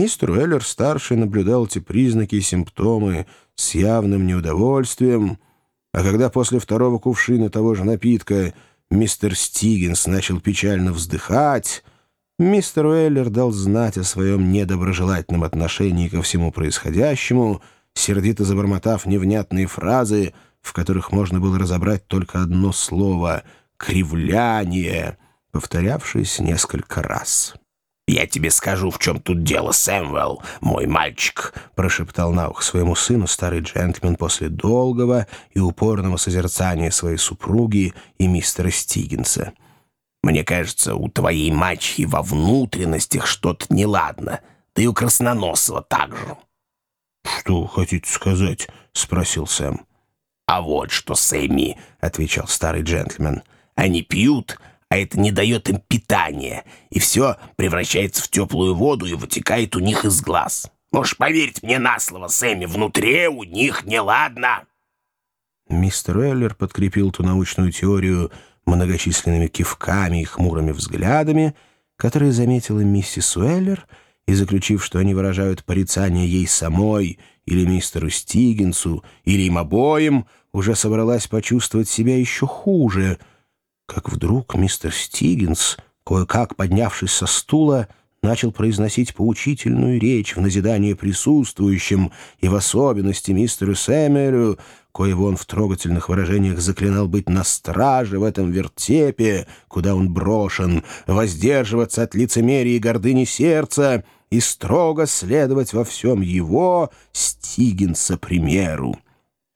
Мистер Уэллер-старший наблюдал эти признаки и симптомы с явным неудовольствием, а когда после второго кувшина того же напитка мистер Стигинс начал печально вздыхать, мистер Уэллер дал знать о своем недоброжелательном отношении ко всему происходящему, сердито забормотав невнятные фразы, в которых можно было разобрать только одно слово — «кривляние», повторявшееся несколько раз. «Я тебе скажу, в чем тут дело, Сэмвелл, мой мальчик», — прошептал на ухо своему сыну старый джентльмен после долгого и упорного созерцания своей супруги и мистера Стигинса. «Мне кажется, у твоей мачехи во внутренностях что-то неладно, да и у Красноносова также». «Что хотите сказать?» — спросил Сэм. «А вот что, Сэмми», — отвечал старый джентльмен, — «они пьют, а это не дает им питания, и все превращается в теплую воду и вытекает у них из глаз. Можешь поверить мне на слово, Сэмми, внутри у них неладно». Мистер Эллер подкрепил ту научную теорию многочисленными кивками и хмурыми взглядами, которые заметила миссис Уэллер, и, заключив, что они выражают порицание ей самой или мистеру Стигинсу, или им обоим, уже собралась почувствовать себя еще хуже — как вдруг мистер Стигинс, кое-как поднявшись со стула, начал произносить поучительную речь в назидание присутствующим и в особенности мистеру Сэмюэлю, коего он в трогательных выражениях заклинал быть на страже в этом вертепе, куда он брошен, воздерживаться от лицемерия и гордыни сердца и строго следовать во всем его, Стигинса, примеру.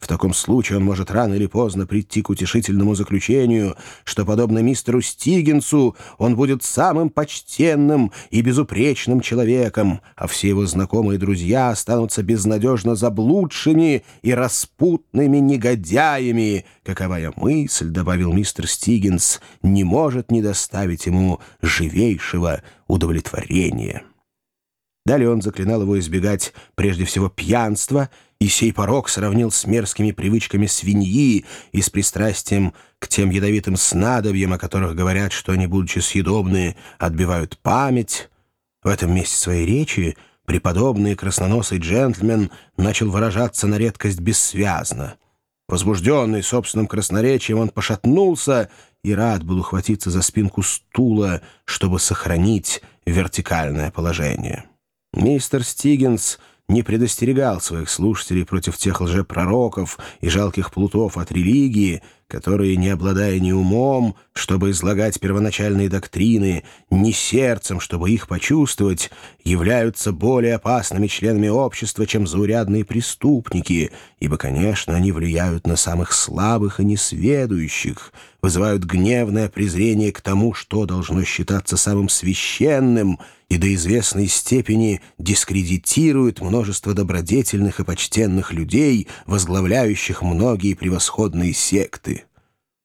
В таком случае он может рано или поздно прийти к утешительному заключению, что, подобно мистеру Стигенсу, он будет самым почтенным и безупречным человеком, а все его знакомые друзья останутся безнадежно заблудшими и распутными негодяями. Каковая мысль, — добавил мистер Стигенс, — не может не доставить ему живейшего удовлетворения. Далее он заклинал его избегать прежде всего пьянства — и сей порог сравнил с мерзкими привычками свиньи и с пристрастием к тем ядовитым снадобьям, о которых говорят, что они, будучи съедобные, отбивают память. В этом месте своей речи преподобный красноносый джентльмен начал выражаться на редкость бессвязно. Возбужденный собственным красноречием, он пошатнулся и рад был ухватиться за спинку стула, чтобы сохранить вертикальное положение. Мистер Стигинс — не предостерегал своих слушателей против тех лжепророков и жалких плутов от религии, которые, не обладая ни умом, чтобы излагать первоначальные доктрины, ни сердцем, чтобы их почувствовать, являются более опасными членами общества, чем заурядные преступники, ибо, конечно, они влияют на самых слабых и несведущих, вызывают гневное презрение к тому, что должно считаться самым священным, и до известной степени дискредитируют множество добродетельных и почтенных людей, возглавляющих многие превосходные секты.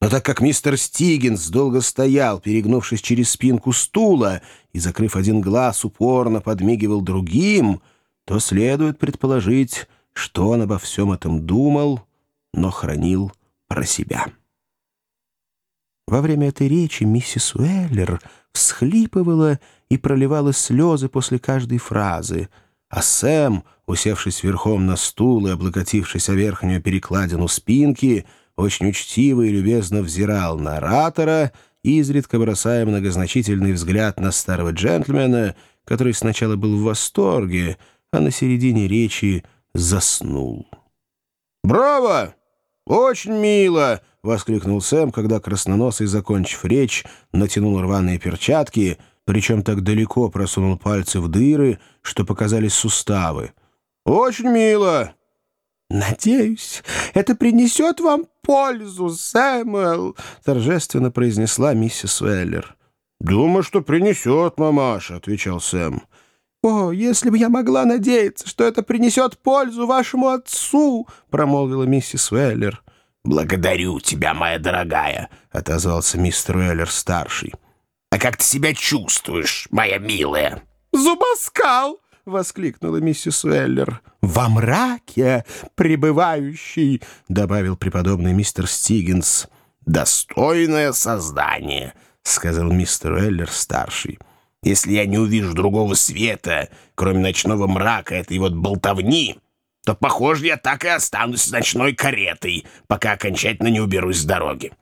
Но так как мистер Стигинс долго стоял, перегнувшись через спинку стула, и, закрыв один глаз, упорно подмигивал другим, то следует предположить, что он обо всем этом думал, но хранил про себя. Во время этой речи миссис Уэллер всхлипывала и проливала слезы после каждой фразы, а Сэм, усевшись верхом на стул и облокотившись о верхнюю перекладину спинки, очень учтиво и любезно взирал на оратора, изредка бросая многозначительный взгляд на старого джентльмена, который сначала был в восторге, а на середине речи заснул. «Браво! Очень мило!» — воскликнул Сэм, когда красноносый, закончив речь, натянул рваные перчатки, причем так далеко просунул пальцы в дыры, что показались суставы. «Очень мило!» «Надеюсь, это принесет вам пользу, Сэмюэл», — торжественно произнесла миссис Уэллер. «Думаю, что принесет, мамаша», — отвечал Сэм. «О, если бы я могла надеяться, что это принесет пользу вашему отцу», — промолвила миссис Уэллер. «Благодарю тебя, моя дорогая», — отозвался мистер Уэллер-старший. «А как ты себя чувствуешь, моя милая?» «Зубоскал!» — воскликнула миссис Уэллер. «Во мраке пребывающий», — добавил преподобный мистер Стигинс. «Достойное создание», — сказал мистер Уэллер-старший. Если я не увижу другого света, кроме ночного мрака этой вот болтовни, то, похоже, я так и останусь с ночной каретой, пока окончательно не уберусь с дороги.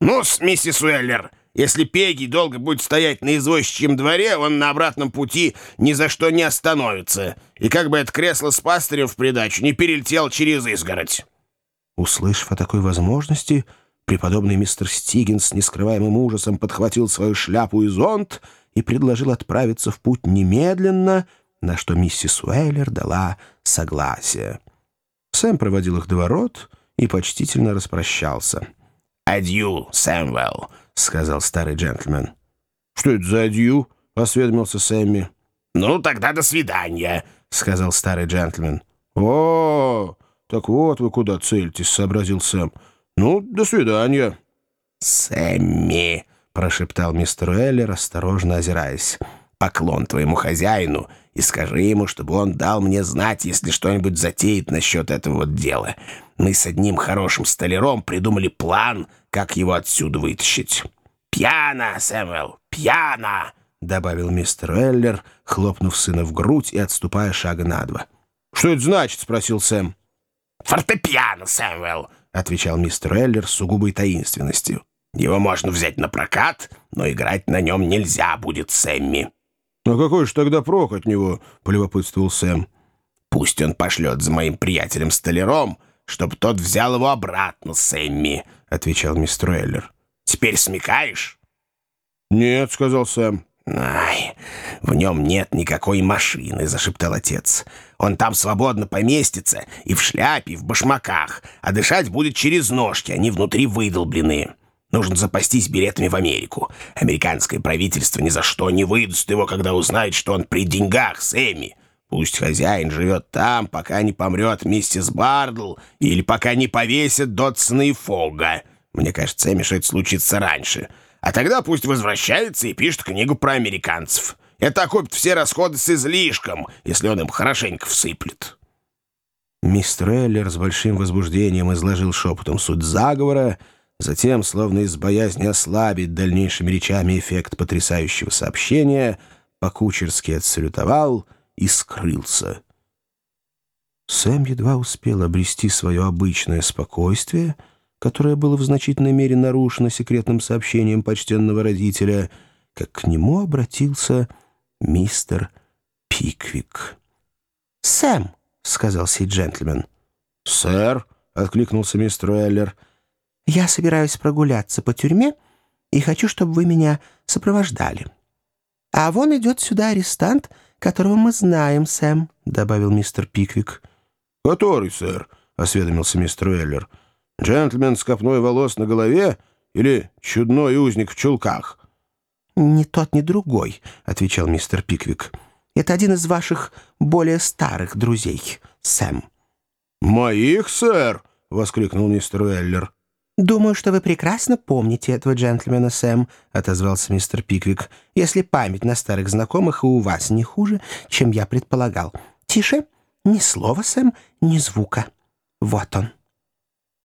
ну миссис Уэллер, если Пегги долго будет стоять на извозчичьем дворе, он на обратном пути ни за что не остановится, и как бы это кресло с пастырем в придачу не перелетел через изгородь». Услышав о такой возможности, преподобный мистер Стигинс с нескрываемым ужасом подхватил свою шляпу и зонт и предложил отправиться в путь немедленно, на что миссис Уэйлер дала согласие. Сэм проводил их до ворот и почтительно распрощался. «Адью, Сэмвелл», — сказал старый джентльмен. «Что это за адью?» — осведомился Сэмми. «Ну, тогда до свидания», — сказал старый джентльмен. «О, так вот вы куда целитесь», — сообразил Сэм. «Ну, до свидания». «Сэмми», — прошептал мистер Уэллер, осторожно озираясь. «Поклон твоему хозяину и скажи ему, чтобы он дал мне знать, если что-нибудь затеет насчет этого вот дела. Мы с одним хорошим столяром придумали план, как его отсюда вытащить». «Пьяно, Сэмюэл, пьяно!» — добавил мистер Уэллер, хлопнув сына в грудь и отступая шага на два. «Что это значит?» — спросил Сэм. «Фортепиано, Сэмюэл», — отвечал мистер Эллер с сугубой таинственностью. Его можно взять на прокат, но играть на нем нельзя будет Сэмми». «А какой же тогда прок от него?» — полюбопытствовал Сэм. «Пусть он пошлет за моим приятелем-столяром, чтобы тот взял его обратно, Сэмми», — отвечал мистер Эллер. «Теперь смекаешь?» «Нет», — сказал Сэм. «Ай, в нем нет никакой машины», — зашептал отец. «Он там свободно поместится и в шляпе, и в башмаках, а дышать будет через ножки, они внутри выдолбленные». Нужно запастись билетами в Америку. Американское правительство ни за что не выдаст его, когда узнает, что он при деньгах Сэмми. Пусть хозяин живет там, пока не помрет миссис Бардл или пока не повесят Дотсона и Фога. Мне кажется, Сэмми, что это случится раньше. А тогда пусть возвращается и пишет книгу про американцев. Это окупит все расходы с излишком, если он им хорошенько всыплет». Мистер Эллер с большим возбуждением изложил шепотом суть заговора, Затем, словно из боязни ослабить дальнейшими речами эффект потрясающего сообщения, покучерски отсалютовал и скрылся. Сэм едва успел обрести свое обычное спокойствие, которое было в значительной мере нарушено секретным сообщением почтенного родителя, как к нему обратился мистер Пиквик. «Сэм», — сказал сей джентльмен. «Сэр», — откликнулся мистер Уэллер, — я собираюсь прогуляться по тюрьме и хочу, чтобы вы меня сопровождали. А вон идет сюда арестант, которого мы знаем, Сэм», — добавил мистер Пиквик. «Который, сэр?» — осведомился мистер Уэллер. «Джентльмен с копной волос на голове или чудной узник в чулках?» «Ни тот, ни другой», — отвечал мистер Пиквик. «Это один из ваших более старых друзей, Сэм». «Моих, сэр?» — воскликнул мистер Уэллер. «Думаю, что вы прекрасно помните этого джентльмена, Сэм», — отозвался мистер Пиквик, «если память на старых знакомых и у вас не хуже, чем я предполагал. Тише, ни слова, Сэм, ни звука. Вот он».